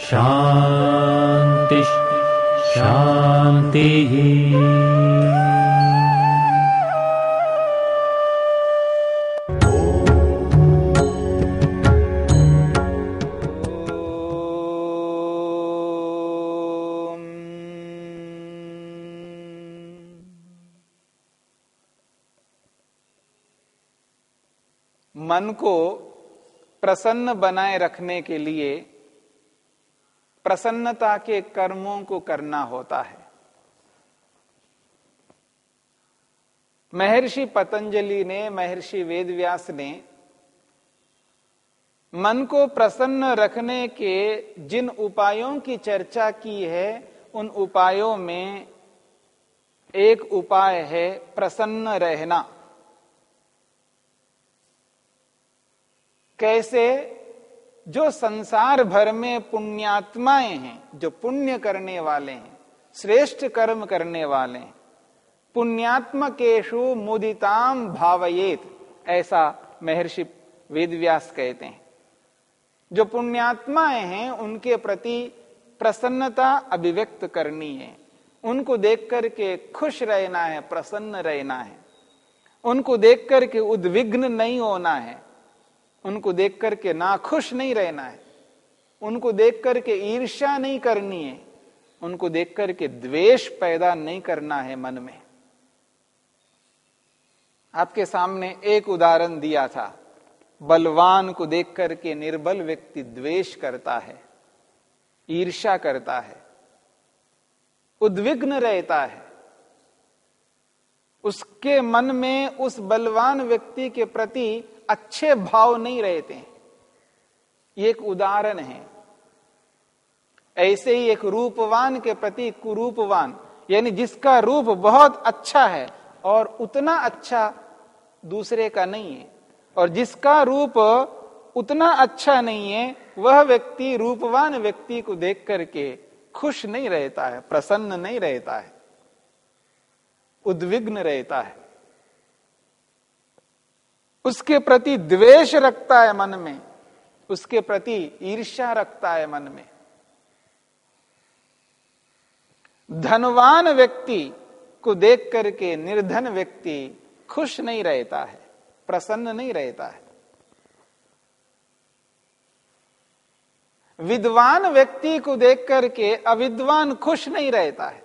शान्तिः ओम। मन को प्रसन्न बनाए रखने के लिए प्रसन्नता के कर्मों को करना होता है। महर्षि पतंजलि ने, महर्षि वेदव्यास ने मन को प्रसन्न रखने के जिन उपायों की चर्चा की है, उन उपायों में एक उपाय है प्रसन्न रहना। कैसे? जो संसार भर में पुण्यात्माएँ हैं, जो पुण्य करने वाले हैं, श्रेष्ठ कर्म करने वाले हैं पुण्यात्मकेशु मुदिताम भावयेत, ऐसा महर्षि वेदव्यास कहते हैं। जो पुण्यात्माएँ हैं, उनके प्रति प्रसन्नता अभिव्यक्त करनी है। उनको देख करके खुश रहना है, प्रसन्न रहना है। उनको देख करके उद्विग्न नहीं होना है। उनको देख करके ना खुश नहीं रहना है। उनको देख करके ईर्ष्या नहीं करनी है। उनको देख करके द्वेष पैदा नहीं करना है मन में। आपके सामने एक उदाहरण दिया था। बलवान को देख करके निर्बल व्यक्ति द्वेष करता है, ईर्ष्या करता है, उद्विग्न रहता है। उसके मन में उस बलवान व्यक्ति के प्रति अच्छे भाव नहीं रहते हैं। ये एक उदाहरण है। ऐसे ही एक रूपवान के प्रति कुरूपवान, यानी जिसका रूप बहुत अच्छा है और उतना अच्छा दूसरे का नहीं है, और जिसका रूप उतना अच्छा नहीं है, वह व्यक्ति, रूपवान व्यक्ति को देख करके खुश नहीं रहता है, प्रसन्न नहीं रहता है, उद्विग्न रहता है। उसके प्रति द्वेष रखता है मन में, उसके प्रति ईर्ष्या रखता है मन में। धनवान व्यक्ति को देख करके निर्धन व्यक्ति खुश नहीं रहता है, प्रसन्न नहीं रहता है। विद्वान व्यक्ति को देख करके अविद्वान खुश नहीं रहता है।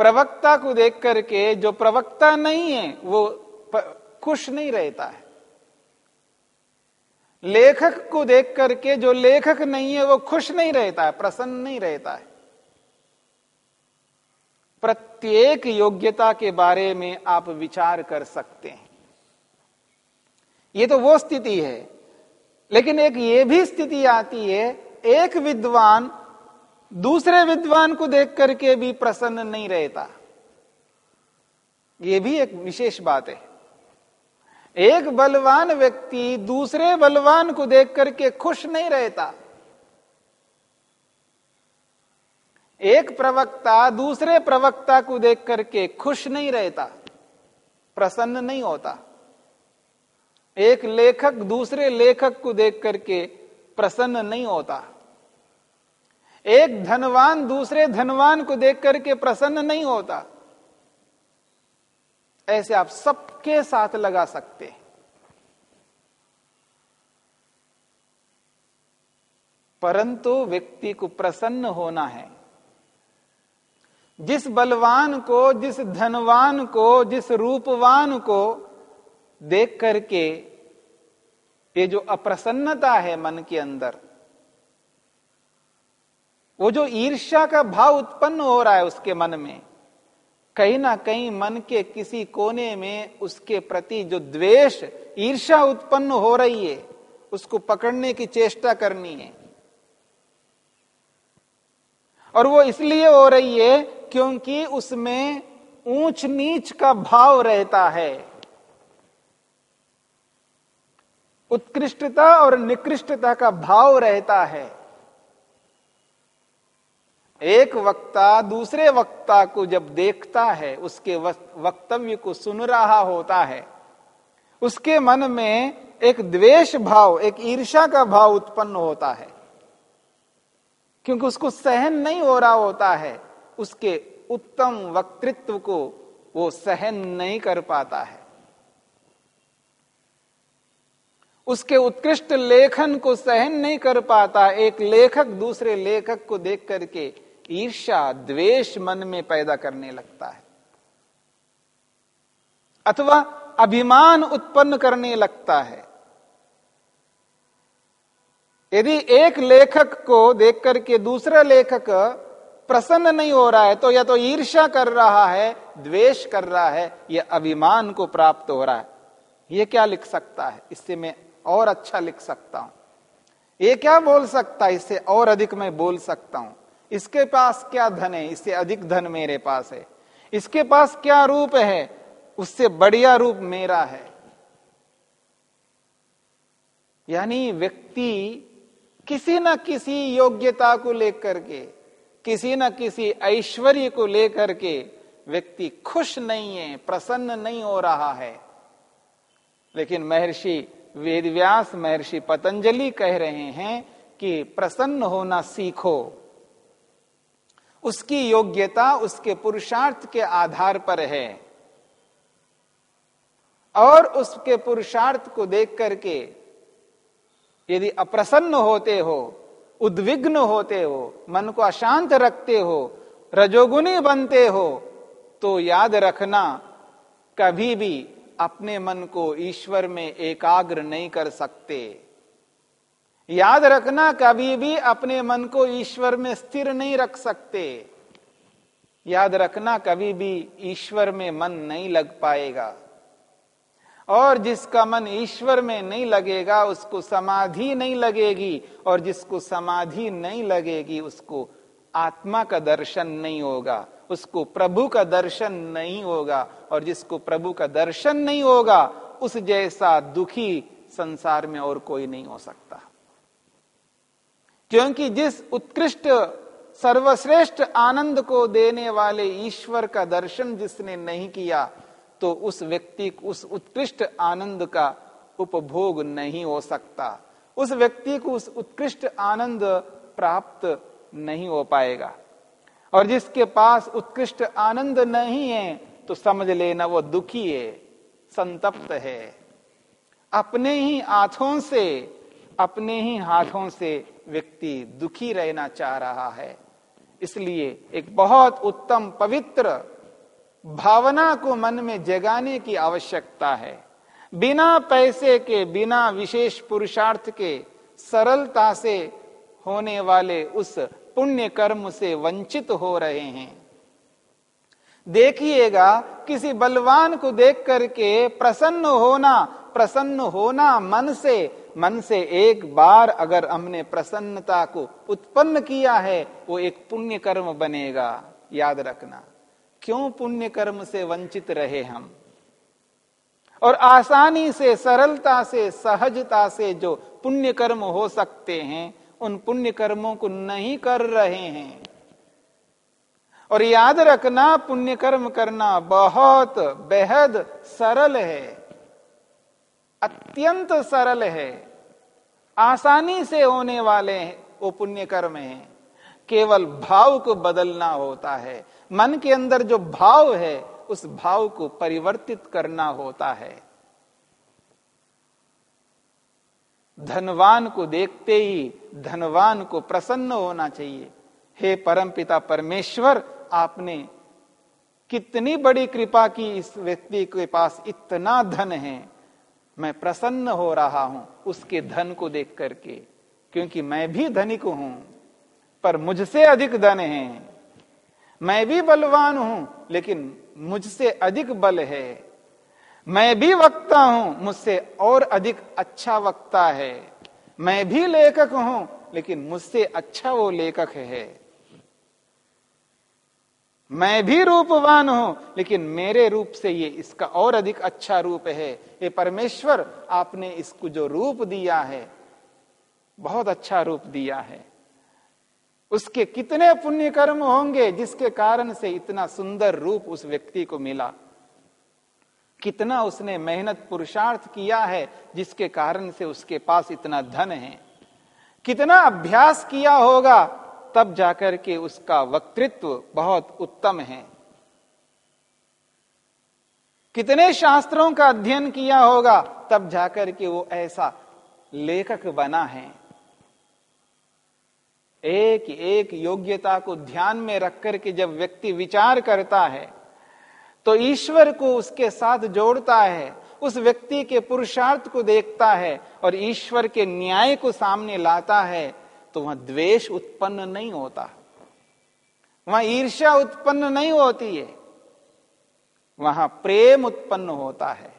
प्रवक्ता को देख करके जो प्रवक्ता नहीं है, वो खुश नहीं रहता है। लेखक को देख करके जो लेखक नहीं है, वो खुश नहीं रहता है, प्रसन्न नहीं रहता है। प्रत्येक योग्यता के बारे में आप विचार कर सकते हैं। ये तो वो स्थिति है। लेकिन एक ये भी स्थिति आती है, एक विद्वान दूसरे विद्वान को देख करके भी प्रसन्न नहीं रहता। यह भी एक विशेष बात है। एक बलवान व्यक्ति दूसरे बलवान को देख करके खुश नहीं रहता। एक प्रवक्ता दूसरे प्रवक्ता को देख करके खुश नहीं रहता, प्रसन्न नहीं होता। एक लेखक दूसरे लेखक को देख करके प्रसन्न नहीं होता। एक धनवान दूसरे धनवान को देख करके प्रसन्न नहीं होता। ऐसे आप सबके साथ लगा सकते हैं। परंतु व्यक्ति को प्रसन्न होना है। जिस बलवान को, जिस धनवान को, जिस रूपवान को देख करके ये जो अप्रसन्नता है मन के अंदर वो जो ईर्ष्या का भाव उत्पन्न हो रहा है उसके मन में, कहीं ना कहीं मन के किसी कोने में उसके प्रति जो द्वेष ईर्षा उत्पन्न हो रही है, उसको पकड़ने की चेष्टा करनी है। और वो इसलिए हो रही है क्योंकि उसमें ऊंच नीच का भाव रहता है। उत्कृष्टता और निकृष्टता का भाव रहता है। एक वक्ता दूसरे वक्ता को जब देखता है, उसके वक्तव्य को सुन रहा होता है। उसके मन में एक द्वेष भाव, एक ईर्षा का भाव उत्पन्न होता है। क्योंकि उसको सहन नहीं हो रहा होता है, उसके उत्तम वक्तृत्व को वो सहन नहीं कर पाता है। उसके उत्कृष्ट लेखन को सहन नहीं कर पाता, एक लेखक दूसरे लेखक को देख करके ईर्षा द्वेष मन में पैदा करने लगता है। अथवा अभिमान उत्पन्न करने लगता है। यदि एक लेखक को देख करके दूसरा लेखक प्रसन्न नहीं हो रहा है तो या तो ईर्षा कर रहा है, द्वेष कर रहा है, या अभिमान को प्राप्त हो रहा है। ये क्या लिख सकता है? इससे मैं और अच्छा लिख सकता हूँ। ये क्या बोल सकता है? इससे और अधिक मैं बोल सकता हूँ। इसके पास क्या धन है? इससे अधिक धन मेरे पास है। इसके पास क्या रूप है? उससे बढ़िया रूप मेरा है। यानी व्यक्ति किसी न किसी योग्यता को लेकर के, किसी न किसी ऐश्वर्य को लेकर के व्यक्ति खुश नहीं है, प्रसन्न नहीं हो रहा है। लेकिन महर्षि वेदव्यास, महर्षि पतंजलि कह रहे हैं कि प्रसन्न होना सीखो। उसकी योग्यता उसके पुरुषार्थ के आधार पर है। और उसके पुरुषार्थ को देख करके यदि अप्रसन्न होते हो, उद्विग्न होते हो, मन को अशांत रखते हो रजोगुनी बनते हो तो याद रखना, कभी भी अपने मन को ईश्वर में एकाग्र नहीं कर सकते। याद रखना, कभी भी अपने मन को ईश्वर में स्थिर नहीं रख सकते। याद रखना, कभी भी ईश्वर में मन नहीं लग पाएगा। और जिसका मन ईश्वर में नहीं लगेगा, उसको समाधि नहीं लगेगी, और जिसको समाधि नहीं लगेगी, उसको आत्मा का दर्शन नहीं होगा, उसको प्रभु का दर्शन नहीं होगा, और जिसको प्रभु का दर्शन नहीं होगा, उस जैसा दुखी संसार में और कोई नहीं हो सकता। क्योंकि जिस उत्कृष्ट सर्वश्रेष्ठ आनंद को देने वाले ईश्वर का दर्शन जिसने नहीं किया तो उस व्यक्ति, उस उत्कृष्ट आनंद का उपभोग नहीं हो सकता। उस व्यक्ति को उस उत्कृष्ट आनंद प्राप्त नहीं हो पाएगा। और जिसके पास उत्कृष्ट आनंद नहीं है तो समझ लेना वो दुखी है, संतप्त है। अपने ही हाथों से अपने ही हाथों से व्यक्ति दुखी रहना चाह रहा है। इसलिए एक बहुत उत्तम पवित्र भावना को मन में जगाने की आवश्यकता है। बिना पैसे के, बिना विशेष पुरुषार्थ के, सरलता से होने वाले उस पुण्य कर्म से वंचित हो रहे हैं। देखिएगा, किसी बलवान को देख करके प्रसन्न होना प्रसन्न होना मन से मन से एक बार अगर हमने प्रसन्नता को उत्पन्न किया है, वो एक पुण्य कर्म बनेगा। याद रखना, क्यों पुण्य कर्म से वंचित रहे हम? और आसानी से, सरलता से, सहजता से जो पुण्य कर्म हो सकते हैं, उन पुण्य कर्मों को नहीं कर रहे हैं। और याद रखना पुण्य कर्म करना बहुत बेहद सरल है। अत्यंत सरल है, आसानी से होने वाले वो पुण्य कर्म है। केवल भाव को बदलना होता है। मन के अंदर जो भाव है, उस भाव को परिवर्तित करना होता है। धनवान को देखते ही धनवान को प्रसन्न होना चाहिए। हे परमपिता परमेश्वर, आपने कितनी बड़ी कृपा की इस व्यक्ति के पास इतना धन है। मैं प्रसन्न हो रहा हूँ उसके धन को देख करके, क्योंकि मैं भी धनिक हूँ, पर मुझसे अधिक धन है। मैं भी बलवान हूँ, लेकिन मुझसे अधिक बल है। मैं भी वक्ता हूँ, मुझसे और अधिक अच्छा वक्ता है। मैं भी लेखक हूँ, लेकिन मुझसे अच्छा वो लेखक है। मैं भी रूपवान हूँ, लेकिन मेरे रूप से ये इसका और अधिक अच्छा रूप है। ये परमेश्वर, आपने इसको जो रूप दिया है, बहुत अच्छा रूप दिया है। उसके कितने पुण्य कर्म होंगे जिसके कारण से इतना सुंदर रूप उस व्यक्ति को मिला। कितना उसने मेहनत पुरुषार्थ किया है जिसके कारण से उसके पास इतना धन है। कितना अभ्यास किया होगा तब जाकर के उसका वक्तृत्व बहुत उत्तम है। कितने शास्त्रों का अध्ययन किया होगा, तब जाकर के वो ऐसा लेखक बना है। एक एक योग्यता को ध्यान में रख करके जब व्यक्ति विचार करता है तो ईश्वर को उसके साथ जोड़ता है, उस व्यक्ति के पुरुषार्थ को देखता है और ईश्वर के न्याय को सामने लाता है तो वहाँ द्वेष उत्पन्न नहीं होता। वहाँ ईर्ष्या उत्पन्न नहीं होती है। वहाँ प्रेम उत्पन्न होता है।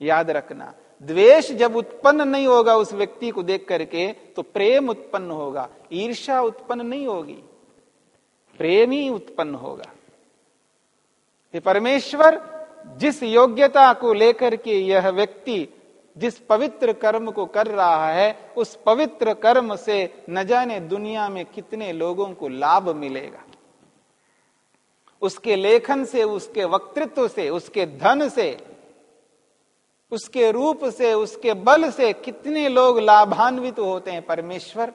याद रखना, द्वेष जब उत्पन्न नहीं होगा उस व्यक्ति को देख करके तो प्रेम उत्पन्न होगा, ईर्ष्या उत्पन्न नहीं होगी, प्रेम ही उत्पन्न होगा। परमेश्वर, जिस योग्यता को लेकर के यह व्यक्ति जिस पवित्र कर्म को कर रहा है, उस पवित्र कर्म से न जाने दुनिया में कितने लोगों को लाभ मिलेगा। उसके लेखन से, उसके वक्तृत्व से, उसके धन से, उसके रूप से, उसके बल से कितने लोग लाभान्वित होते हैं। परमेश्वर,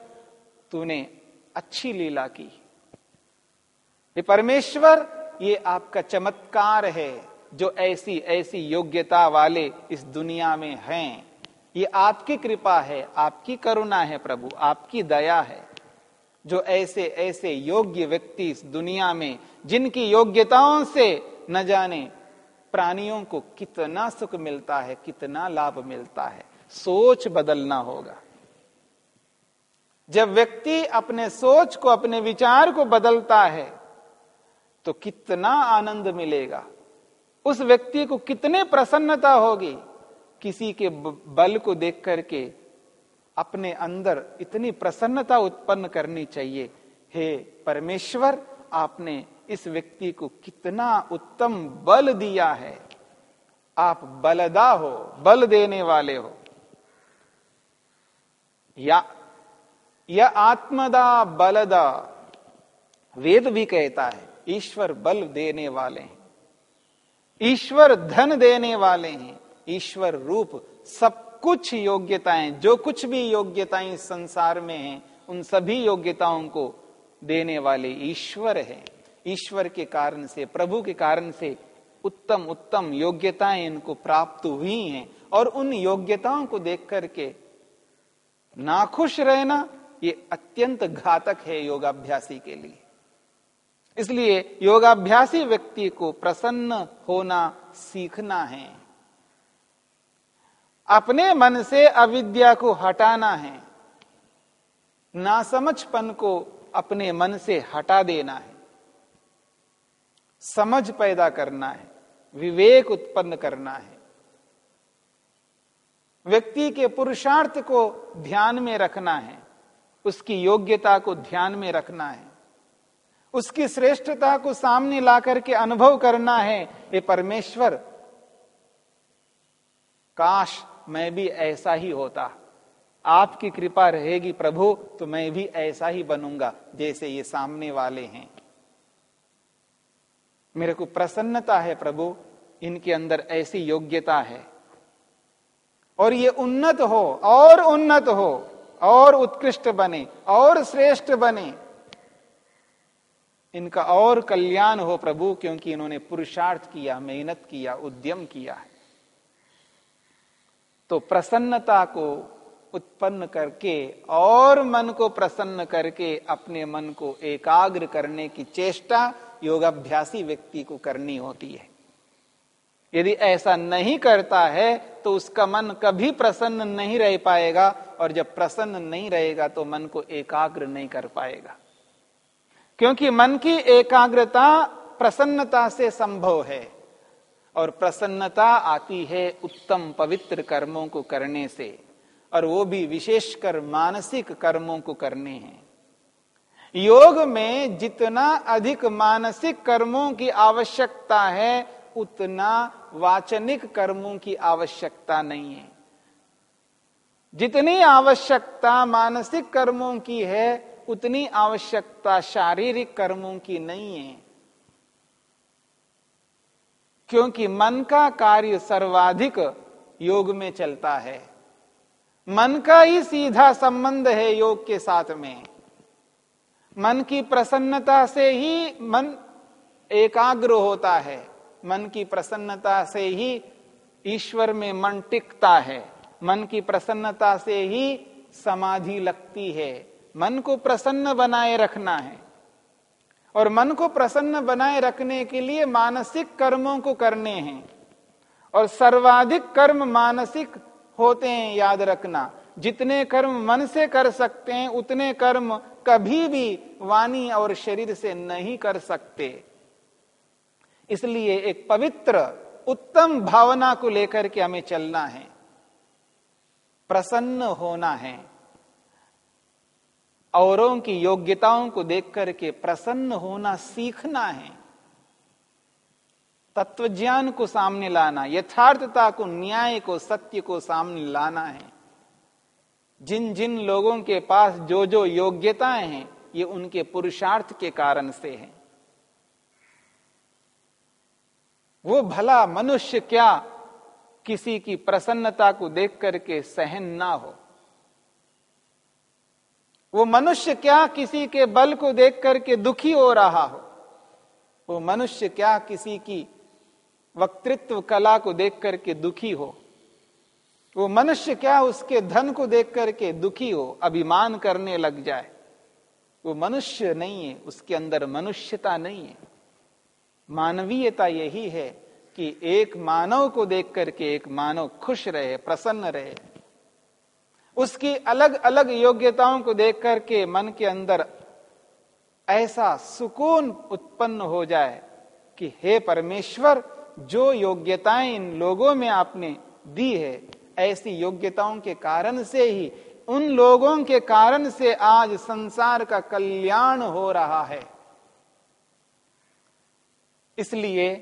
तूने अच्छी लीला की। परमेश्वर, ये आपका चमत्कार है। जो ऐसी ऐसी योग्यता वाले इस दुनिया में हैं, ये आपकी कृपा है, आपकी करुणा है प्रभु, आपकी दया है। जो ऐसे ऐसे योग्य व्यक्ति इस दुनिया में, जिनकी योग्यताओं से न जाने प्राणियों को कितना सुख मिलता है, कितना लाभ मिलता है, सोच बदलना होगा। जब व्यक्ति अपने सोच को, अपने विचार को बदलता है तो कितना आनंद मिलेगा। उस व्यक्ति को कितने प्रसन्नता होगी किसी के बल को देख करके अपने अंदर इतनी प्रसन्नता उत्पन्न करनी चाहिए। हे परमेश्वर, आपने इस व्यक्ति को कितना उत्तम बल दिया है। आप बलदा हो, बल देने वाले हो। या या आत्मदा बलदा, वेद भी कहता है, ईश्वर बल देने वाले हैं। ईश्वर धन देने वाले हैं, ईश्वर रूप, सब कुछ योग्यताएँ, जो कुछ भी योग्यताएँ संसार में हैं, उन सभी योग्यताओं को देने वाले ईश्वर हैं। ईश्वर के कारण से, प्रभु के कारण से उत्तम उत्तम योग्यताएँ इनको प्राप्त हुई हैं और उन योग्यताओं को देख करके नाखुश रहना ये अत्यंत घातक है योगाभ्यासी के लिए। इसलिए योगाभ्यासी व्यक्ति को प्रसन्न होना सीखना है। अपने मन से अविद्या को हटाना है। नासमझपन को अपने मन से हटा देना है। समझ पैदा करना है। विवेक उत्पन्न करना है। व्यक्ति के पुरुषार्थ को ध्यान में रखना है। उसकी योग्यता को ध्यान में रखना है। उसकी श्रेष्ठता को सामने ला करके अनुभव करना है, ये परमेश्वर। काश मैं भी ऐसा ही होता। आपकी कृपा रहेगी प्रभु तो मैं भी ऐसा ही बनूँगा, जैसे ये सामने वाले हैं। मेरे को प्रसन्नता है प्रभु, इनके अंदर ऐसी योग्यता है। और ये उन्नत हो, और उन्नत हो, और उत्कृष्ट बने, और श्रेष्ठ बने। इनका और कल्याण हो प्रभु, क्योंकि इन्होंने पुरुषार्थ किया, मेहनत किया, उद्यम किया है। तो प्रसन्नता को उत्पन्न करके और मन को प्रसन्न करके अपने मन को एकाग्र करने की चेष्टा योगाभ्यासी व्यक्ति को करनी होती है। यदि ऐसा नहीं करता है तो उसका मन कभी प्रसन्न नहीं रह पाएगा, और जब प्रसन्न नहीं रहेगा तो मन को एकाग्र नहीं कर पाएगा। क्योंकि मन की एकाग्रता प्रसन्नता से संभव है और प्रसन्नता आती है उत्तम पवित्र कर्मों को करने से और वो भी विशेषकर मानसिक कर्मों को करने हैं। योग में जितना अधिक मानसिक कर्मों की आवश्यकता है, उतना वाचनिक कर्मों की आवश्यकता नहीं है। जितनी आवश्यकता मानसिक कर्मों की है उतनी आवश्यकता शारीरिक कर्मों की नहीं है। क्योंकि मन का कार्य सर्वाधिक योग में चलता है। मन का ही सीधा संबंध है योग के साथ में। मन की प्रसन्नता से ही मन एकाग्र होता है। मन की प्रसन्नता से ही ईश्वर में मन टिकता है। मन की प्रसन्नता से ही समाधि लगती है। मन को प्रसन्न बनाए रखना है। और मन को प्रसन्न बनाए रखने के लिए मानसिक कर्मों को करने हैं। और सर्वाधिक कर्म मानसिक होते हैं, याद रखना। जितने कर्म मन से कर सकते हैं, उतने कर्म कभी भी वाणी और शरीर से नहीं कर सकते। इसलिए एक पवित्र, उत्तम भावना को लेकर के हमें चलना है। प्रसन्न होना है। औरों की योग्यताओं को देख करके प्रसन्न होना सीखना है। तत्व ज्ञान को सामने लाना, यथार्थता को, न्याय को, सत्य को सामने लाना है। जिन जिन लोगों के पास जो जो योग्यताएँ हैं, ये उनके पुरुषार्थ के कारण से है। वो भला मनुष्य क्या किसी की प्रसन्नता को देख करके सहन ना हो। वो मनुष्य क्या किसी के बल को देख करके दुखी हो रहा हो? वो मनुष्य क्या किसी की वक्तृत्व कला को देख करके दुखी हो? वो मनुष्य क्या उसके धन को देख करके दुखी हो, अभिमान करने लग जाए? वो मनुष्य नहीं है, उसके अंदर मनुष्यता नहीं है। मानवीयता यही है कि एक मानव को देख करके एक मानव खुश रहे, प्रसन्न रहे। उसकी अलग अलग योग्यताओं को देख करके मन के अंदर ऐसा सुकून उत्पन्न हो जाए कि हे परमेश्वर, जो योग्यताएँ इन लोगों में आपने दी है, ऐसी योग्यताओं के कारण से ही, उन लोगों के कारण से आज संसार का कल्याण हो रहा है। इसलिए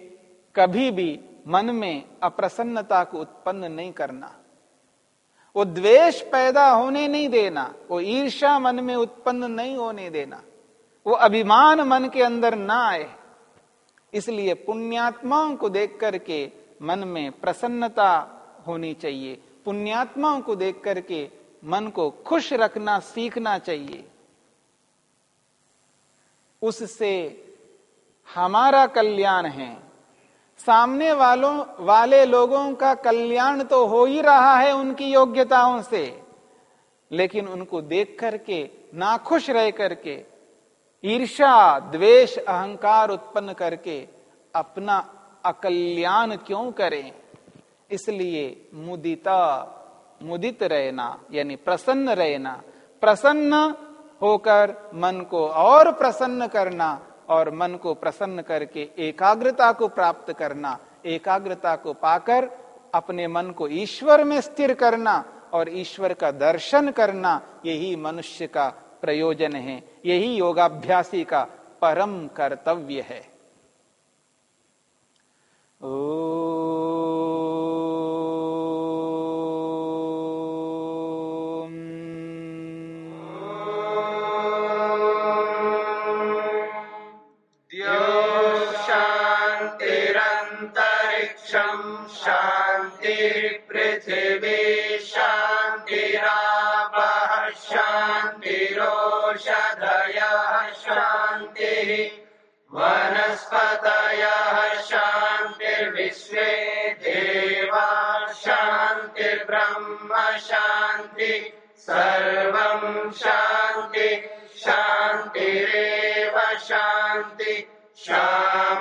कभी भी मन में अप्रसन्नता को उत्पन्न नहीं करना। वो द्वेष पैदा होने नहीं देना, वो ईर्षा मन में उत्पन्न नहीं होने देना, वो अभिमान मन के अंदर ना आए। इसलिए पुण्यात्माओं को देख करके मन में प्रसन्नता होनी चाहिए। पुण्यात्माओं को देख करके मन को खुश रखना, सीखना चाहिए। उससे हमारा कल्याण है। सामने वालों, वाले लोगों का कल्याण तो हो ही रहा है उनकी योग्यताओं से। लेकिन उनको देख करके नाखुश रह करके ईर्षा द्वेष, अहंकार उत्पन्न करके अपना अकल्याण क्यों करें? इसलिए मुदिता, मुदित रहना, यानी प्रसन्न रहना। प्रसन्न होकर मन को और प्रसन्न करना और मन को प्रसन्न करके, एकाग्रता को प्राप्त करना, एकाग्रता को पाकर अपने मन को ईश्वर में स्थिर करना और ईश्वर का दर्शन करना, यही मनुष्य का प्रयोजन है। यही योगाभ्यासी का परम कर्तव्य है। ओ वनस्पतयः शान्तिर्विश्वे देवा शान्तिर्ब्रह्म शान्ति सर्वम् शान्ति शान्तिरेव शान्ति श्यामा